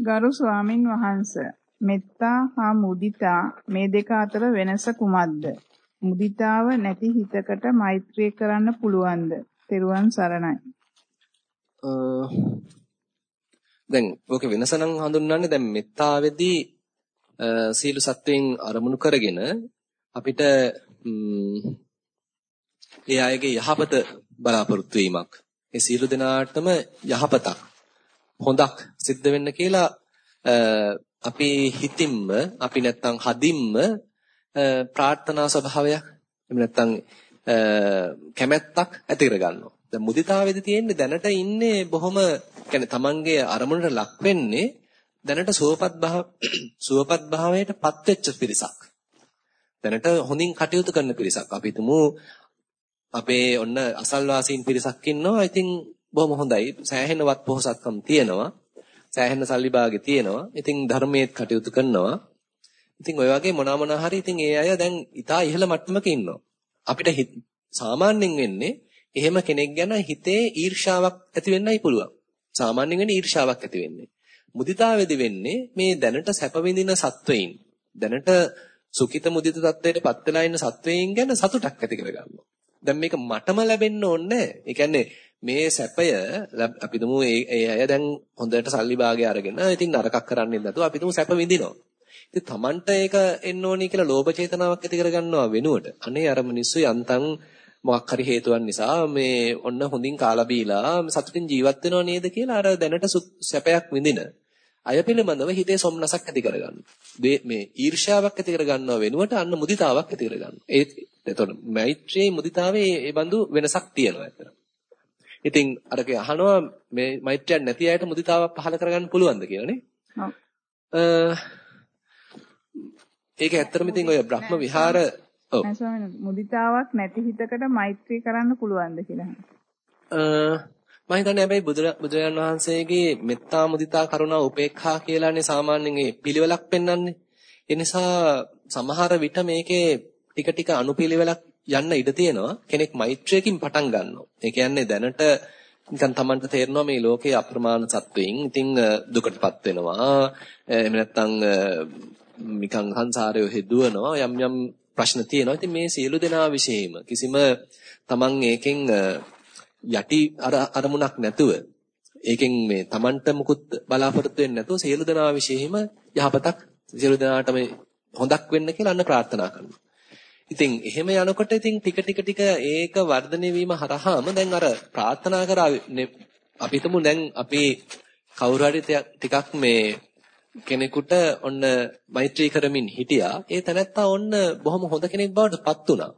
ගරු ස්වාමින් වහන්සේ මෙත්තා හා මුදිතා මේ දෙක අතර වෙනස කුමක්ද? මුදිතාව නැති හිතකට මෛත්‍රිය කරන්න පුළුවන්ද? තෙරුවන් සරණයි. දැන් ඕකේ වෙනස නම් හඳුන්වන්නේ දැන් මෙත්තාවේදී සීල සත්වයෙන් අරමුණු කරගෙන අපිට ඒ අයගේ යහපත බලාපොරොත්තු වීමක්. ඒ සීල දෙනාටම යහපතක් හොඳක් සිද්ධ වෙන්න කියලා අපි හිතින්ම අපි නැත්තම් හදින්ම ප්‍රාර්ථනා ස්වභාවයක් එහෙම නැත්තම් කැමැත්තක් ඇති කරගන්නවා. දැන් මුදිතාවේදී තියෙන්නේ දැනට ඉන්නේ බොහොම කියන්නේ තමන්ගේ අරමුණට ලක් වෙන්නේ දැනට සුවපත් භාව සුවපත් භාවයටපත් වෙච්ච පිරිසක්. දැනට හොඳින් කටයුතු කරන පිරිසක්. අපි හිතමු අපේ ඔන්න අසල්වාසීන් පිරිසක් ඉන්නවා. ඉතින් බොහොම හොඳයි. සෑහෙන වත් පොහසත්කම් තියෙනවා. සෑහෙන සල්ලි භාගෙ තියෙනවා. ඉතින් ධර්මයේත් කටයුතු කරනවා. ඉතින් ඔය වගේ මොනවා මොනවා හරි ඉතින් ඒ අය දැන් ඉතා ඉහළ මට්ටමක ඉන්නවා. අපිට සාමාන්‍යයෙන් වෙන්නේ එහෙම කෙනෙක් ගැන හිතේ ඊර්ෂාවක් ඇති වෙන්නයි පුළුවන්. සාමාන්‍යයෙන් වෙන්නේ ඊර්ෂාවක් ඇති වෙන්නේ. මුදිතාවේදී වෙන්නේ මේ දැනට සැප විඳින සත්වයින් දැනට සුඛිත මුදිත තත්වයටපත් වෙලා ඉන්න සත්වයින් ගැන සතුටක් ඇති කරගන්නවා. දැන් මේක මටම ලැබෙන්න ඕනේ ඒ කියන්නේ මේ සැපය අපි තුමු ඒ අය දැන් හොඳට සල්ලි භාගය අරගෙන ඉතින් නරකක් කරන්නේ නැතුව අපි තුමු සැප විඳිනවා. ඉතින් Tamanට ඒක එන්න ඕනේ කියලා ලෝභ චේතනාවක් ඇති කරගන්නවා වෙනුවට අනේ අර මිනිස්සු යන්තම් මොකක් හරි හේතුවක් නිසා මේ ඔන්න හොඳින් කාලා බීලා සතුටින් ජීවත් වෙනව නේද කියලා අර දැනට සැපයක් විඳින අය පිළිබඳව හිතේ සොම්නසක් ඇති කරගන්න. මේ ඊර්ෂ්‍යාවක් ඇති කරගන්නව වෙනුවට අන්න මුදිතාවක් ඇති කරගන්න. ඒ එතකොට මෛත්‍රියේ මුදිතාවේ ඒ බඳු වෙනසක් තියෙනවා ඇත්තට. ඉතින් අරකේ අහනවා මේ මෛත්‍රියක් නැති අයට මුදිතාවක් පහල කරගන්න පුළුවන්ද කියලා නේ? ඔව්. ඒක ඇත්තටම ඉතින් ඔය බ්‍රහ්ම විහාර ඔව්. මුදිතාවක් නැති හිතකට මෛත්‍රී කරන්න පුළුවන්ද කියලා. මම හිතන්නේ හැබැයි බුදුරජාණන් වහන්සේගේ මෙත්තා මුදිතා කරුණා උපේක්ඛා කියලානේ සාමාන්‍යයෙන් ඒ පිළිවෙලක් පෙන්වන්නේ. ඒ නිසා සමහර විට මේකේ ටික ටික අනුපිළිවෙලක් යන්න ඉඩ තියෙනවා. කෙනෙක් මෛත්‍රියකින් පටන් ගන්නවා. ඒ කියන්නේ දැනට නිකන් Tamanට තේරෙනවා මේ ලෝකේ අප්‍රමාණ සත්වයින් ඉතින් දුකටපත් වෙනවා. එහෙම නැත්නම් නිකන් සංසාරය හෙදුවනවා යම් යම් ප්‍රශ්න තියෙනවා. ඉතින් මේ සියලු දෙනා විශේෂම කිසිම Taman ඒකෙන් යටි අරමුණක් නැතුව ඒකෙන් මේ Tamanට මුකුත් බලාපොරොත්තු වෙන්නේ නැතුව සියලු දෙනා විශේෂම යහපතක් සියලු දෙනාට මේ හොඳක් වෙන්න කියලා අන්න ප්‍රාර්ථනා කරනවා. ඉතින් එහෙම යනකොට ඉතින් ටික ටික ටික ඒක වර්ධනය වීම හරහාම දැන් අර ප්‍රාර්ථනා කරා අපි හිතමු දැන් අපි කවුරු හරි ටිකක් මේ කෙනෙකුට ඔන්න මෛත්‍රී කරමින් හිටියා. ඒ තැනත්තා ඔන්න බොහොම හොඳ කෙනෙක් බවට පත් වුණා.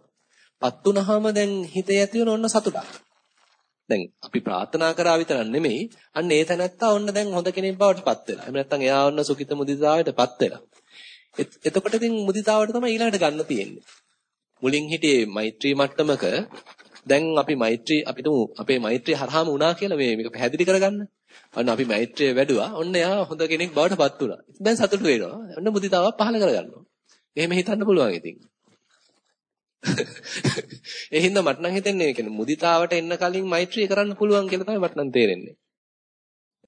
පත් වුණාම දැන් හිතේ ඇති වෙන ඔන්න සතුටක්. දැන් අපි ප්‍රාර්ථනා කරා විතරක් නෙමෙයි අන්න ඒ තැනත්තා ඔන්න දැන් හොඳ කෙනෙක් බවට පත් වෙලා. එහෙම නැත්නම් එයා ඔන්න සුඛිත මුදිතාවට පත් වෙලා. එතකොට ඉතින් මුදිතාවට තමයි ඊළඟට ගන්න තියෙන්නේ. මුලින් හිටියේ මෛත්‍රී මට්ටමක දැන් අපි මෛත්‍රී අපිට අපේ මෛත්‍රිය හරහාම වුණා කියලා මේ මේක පැහැදිලි කරගන්න. අන්න අපි මෛත්‍රිය වැඩුවා. ඔන්න එයා හොඳ කෙනෙක් බවට පත් වුණා. දැන් සතුටු වෙනවා. ඔන්න මුදිතාවක් පහල කරගන්නවා. එහෙම හිතන්න පුළුවන් ඉතින්. ඒ හින්දා මට නම් හිතෙන්නේ ඒ කියන්නේ මුදිතාවට එන්න කලින් මෛත්‍රිය කරන්න පුළුවන් කියලා තමයි මට නම් තේරෙන්නේ.